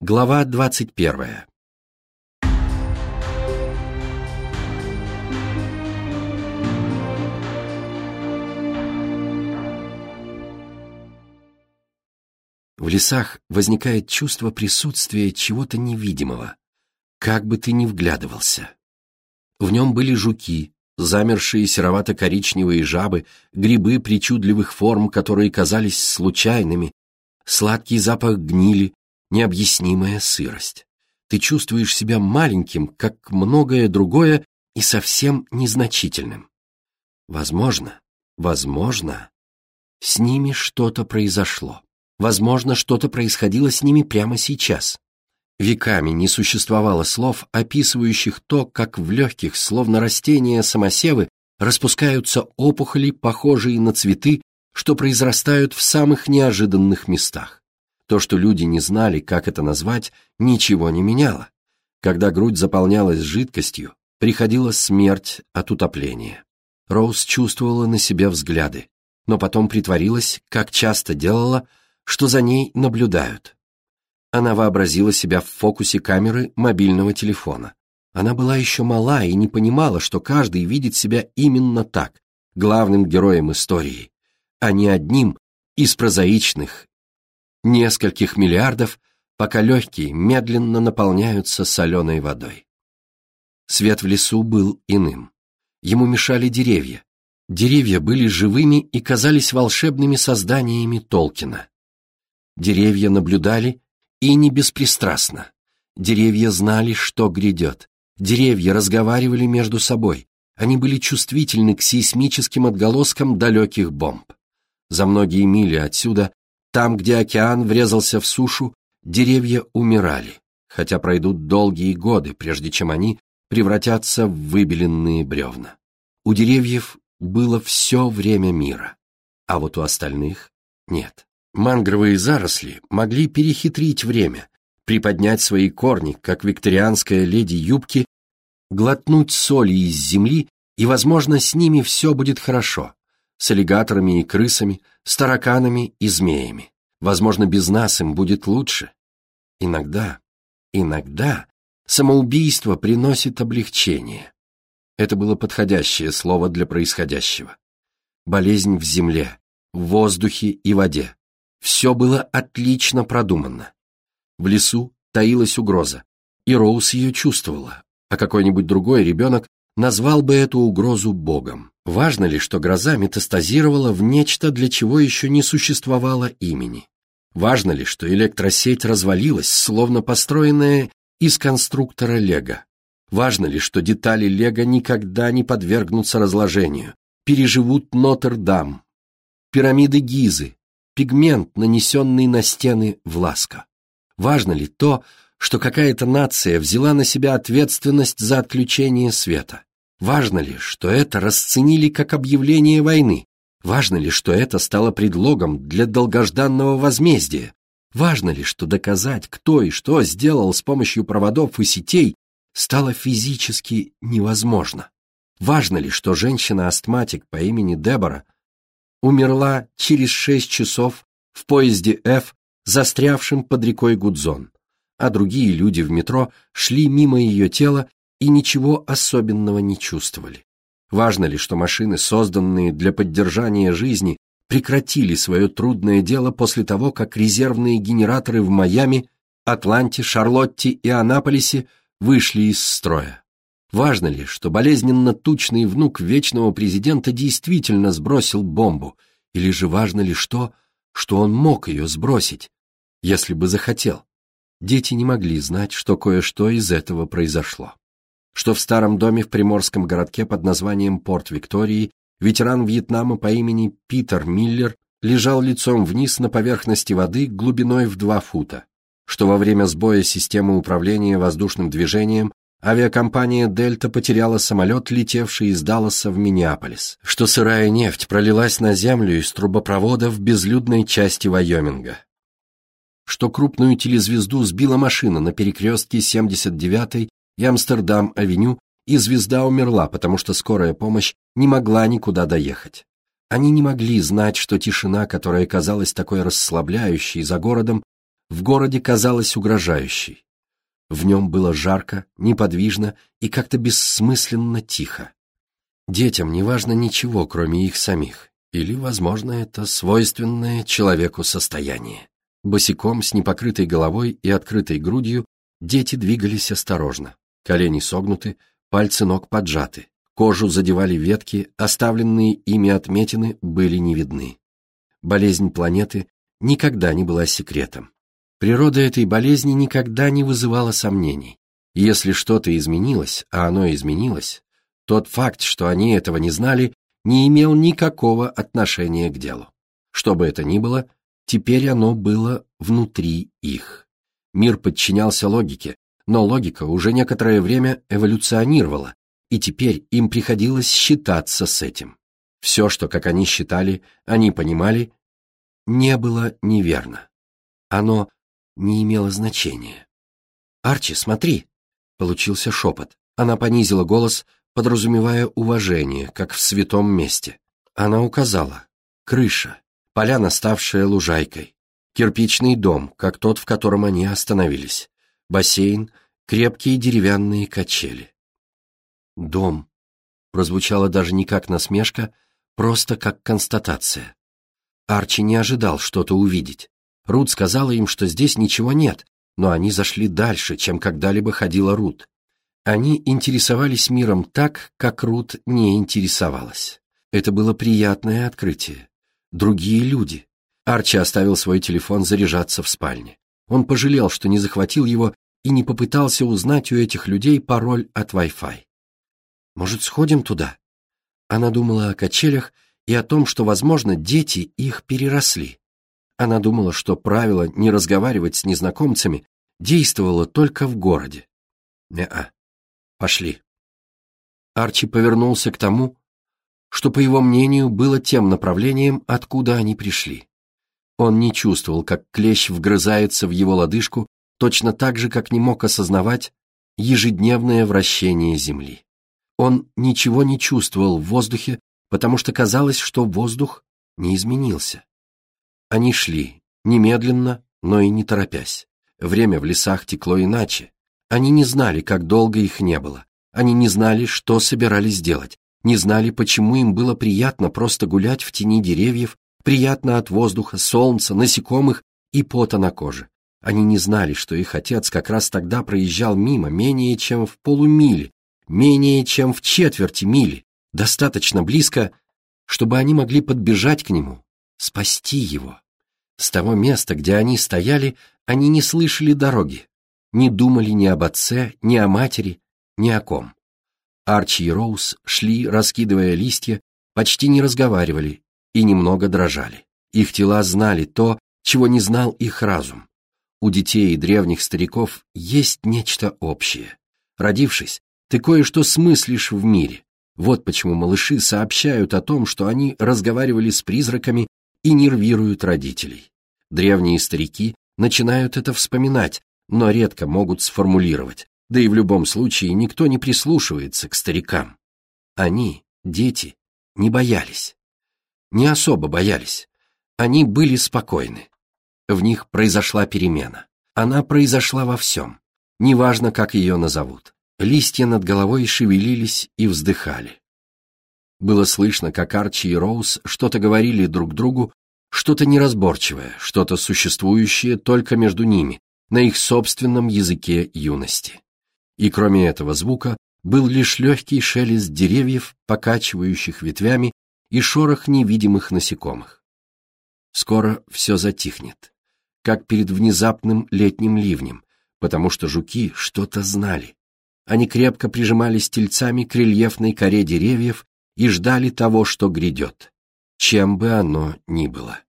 Глава двадцать первая. В лесах возникает чувство присутствия чего-то невидимого, как бы ты ни вглядывался. В нем были жуки, замершие серовато-коричневые жабы, грибы причудливых форм, которые казались случайными, сладкий запах гнили, необъяснимая сырость. Ты чувствуешь себя маленьким, как многое другое, и совсем незначительным. Возможно, возможно, с ними что-то произошло. Возможно, что-то происходило с ними прямо сейчас. Веками не существовало слов, описывающих то, как в легких, словно растения самосевы, распускаются опухоли, похожие на цветы, что произрастают в самых неожиданных местах. То, что люди не знали, как это назвать, ничего не меняло. Когда грудь заполнялась жидкостью, приходила смерть от утопления. Роуз чувствовала на себе взгляды, но потом притворилась, как часто делала, что за ней наблюдают. Она вообразила себя в фокусе камеры мобильного телефона. Она была еще мала и не понимала, что каждый видит себя именно так, главным героем истории, а не одним из прозаичных нескольких миллиардов, пока легкие медленно наполняются соленой водой. Свет в лесу был иным. Ему мешали деревья. Деревья были живыми и казались волшебными созданиями Толкина. Деревья наблюдали и не беспристрастно. Деревья знали, что грядет. Деревья разговаривали между собой. Они были чувствительны к сейсмическим отголоскам далеких бомб. За многие мили отсюда там, где океан врезался в сушу, деревья умирали, хотя пройдут долгие годы, прежде чем они превратятся в выбеленные бревна. У деревьев было все время мира, а вот у остальных нет. Мангровые заросли могли перехитрить время, приподнять свои корни, как викторианская леди юбки, глотнуть соли из земли, и, возможно, с ними все будет хорошо, с аллигаторами и крысами, с тараканами и змеями. Возможно, без нас им будет лучше. Иногда, иногда самоубийство приносит облегчение. Это было подходящее слово для происходящего. Болезнь в земле, в воздухе и воде. Все было отлично продумано. В лесу таилась угроза, и Роуз ее чувствовала, а какой-нибудь другой ребенок назвал бы эту угрозу Богом. Важно ли, что гроза метастазировала в нечто, для чего еще не существовало имени? Важно ли, что электросеть развалилась, словно построенная из конструктора Лего? Важно ли, что детали Лего никогда не подвергнутся разложению, переживут Нотр-Дам, пирамиды Гизы, пигмент, нанесенный на стены в ласко? Важно ли то, что какая-то нация взяла на себя ответственность за отключение света? Важно ли, что это расценили как объявление войны? Важно ли, что это стало предлогом для долгожданного возмездия? Важно ли, что доказать, кто и что сделал с помощью проводов и сетей, стало физически невозможно? Важно ли, что женщина-астматик по имени Дебора умерла через шесть часов в поезде F, застрявшем под рекой Гудзон, а другие люди в метро шли мимо ее тела и ничего особенного не чувствовали. Важно ли, что машины, созданные для поддержания жизни, прекратили свое трудное дело после того, как резервные генераторы в Майами, Атланте, Шарлотте и Анаполисе вышли из строя? Важно ли, что болезненно тучный внук вечного президента действительно сбросил бомбу, или же важно ли что, что он мог ее сбросить, если бы захотел? Дети не могли знать, что кое-что из этого произошло что в старом доме в приморском городке под названием Порт Виктории ветеран Вьетнама по имени Питер Миллер лежал лицом вниз на поверхности воды глубиной в два фута, что во время сбоя системы управления воздушным движением авиакомпания «Дельта» потеряла самолет, летевший из Далласа в Миннеаполис, что сырая нефть пролилась на землю из трубопровода в безлюдной части Вайоминга, что крупную телезвезду сбила машина на перекрестке 79-й и Амстердам-авеню, и звезда умерла, потому что скорая помощь не могла никуда доехать. Они не могли знать, что тишина, которая казалась такой расслабляющей за городом, в городе казалась угрожающей. В нем было жарко, неподвижно и как-то бессмысленно тихо. Детям не важно ничего, кроме их самих, или, возможно, это свойственное человеку состояние. Босиком, с непокрытой головой и открытой грудью, дети двигались осторожно. Колени согнуты, пальцы ног поджаты, кожу задевали ветки, оставленные ими отметины были не видны. Болезнь планеты никогда не была секретом. Природа этой болезни никогда не вызывала сомнений. Если что-то изменилось, а оно изменилось, тот факт, что они этого не знали, не имел никакого отношения к делу. Что бы это ни было, теперь оно было внутри их. Мир подчинялся логике, но логика уже некоторое время эволюционировала, и теперь им приходилось считаться с этим. Все, что, как они считали, они понимали, не было неверно. Оно не имело значения. «Арчи, смотри!» — получился шепот. Она понизила голос, подразумевая уважение, как в святом месте. Она указала. Крыша, поляна, ставшая лужайкой, кирпичный дом, как тот, в котором они остановились, бассейн, крепкие деревянные качели. «Дом», прозвучало даже не как насмешка, просто как констатация. Арчи не ожидал что-то увидеть. Рут сказала им, что здесь ничего нет, но они зашли дальше, чем когда-либо ходила Рут. Они интересовались миром так, как Рут не интересовалась. Это было приятное открытие. Другие люди. Арчи оставил свой телефон заряжаться в спальне. Он пожалел, что не захватил его и не попытался узнать у этих людей пароль от Wi-Fi. «Может, сходим туда?» Она думала о качелях и о том, что, возможно, дети их переросли. Она думала, что правило не разговаривать с незнакомцами действовало только в городе. Не-а. Пошли. Арчи повернулся к тому, что, по его мнению, было тем направлением, откуда они пришли. Он не чувствовал, как клещ вгрызается в его лодыжку, точно так же, как не мог осознавать ежедневное вращение Земли. Он ничего не чувствовал в воздухе, потому что казалось, что воздух не изменился. Они шли, немедленно, но и не торопясь. Время в лесах текло иначе. Они не знали, как долго их не было. Они не знали, что собирались делать. Не знали, почему им было приятно просто гулять в тени деревьев, приятно от воздуха, солнца, насекомых и пота на коже. Они не знали, что их отец как раз тогда проезжал мимо менее чем в полумиле, менее чем в четверти мили, достаточно близко, чтобы они могли подбежать к нему, спасти его. С того места, где они стояли, они не слышали дороги, не думали ни об отце, ни о матери, ни о ком. Арчи и Роуз шли, раскидывая листья, почти не разговаривали и немного дрожали. Их тела знали то, чего не знал их разум. У детей и древних стариков есть нечто общее. Родившись, ты кое-что смыслишь в мире. Вот почему малыши сообщают о том, что они разговаривали с призраками и нервируют родителей. Древние старики начинают это вспоминать, но редко могут сформулировать, да и в любом случае никто не прислушивается к старикам. Они, дети, не боялись. Не особо боялись. Они были спокойны. В них произошла перемена. Она произошла во всем. Неважно, как ее назовут. Листья над головой шевелились и вздыхали. Было слышно, как Арчи и Роуз что-то говорили друг другу, что-то неразборчивое, что-то существующее только между ними, на их собственном языке юности. И кроме этого звука был лишь легкий шелест деревьев, покачивающих ветвями, и шорох невидимых насекомых. Скоро все затихнет, как перед внезапным летним ливнем, потому что жуки что-то знали. Они крепко прижимались тельцами к рельефной коре деревьев и ждали того, что грядет, чем бы оно ни было.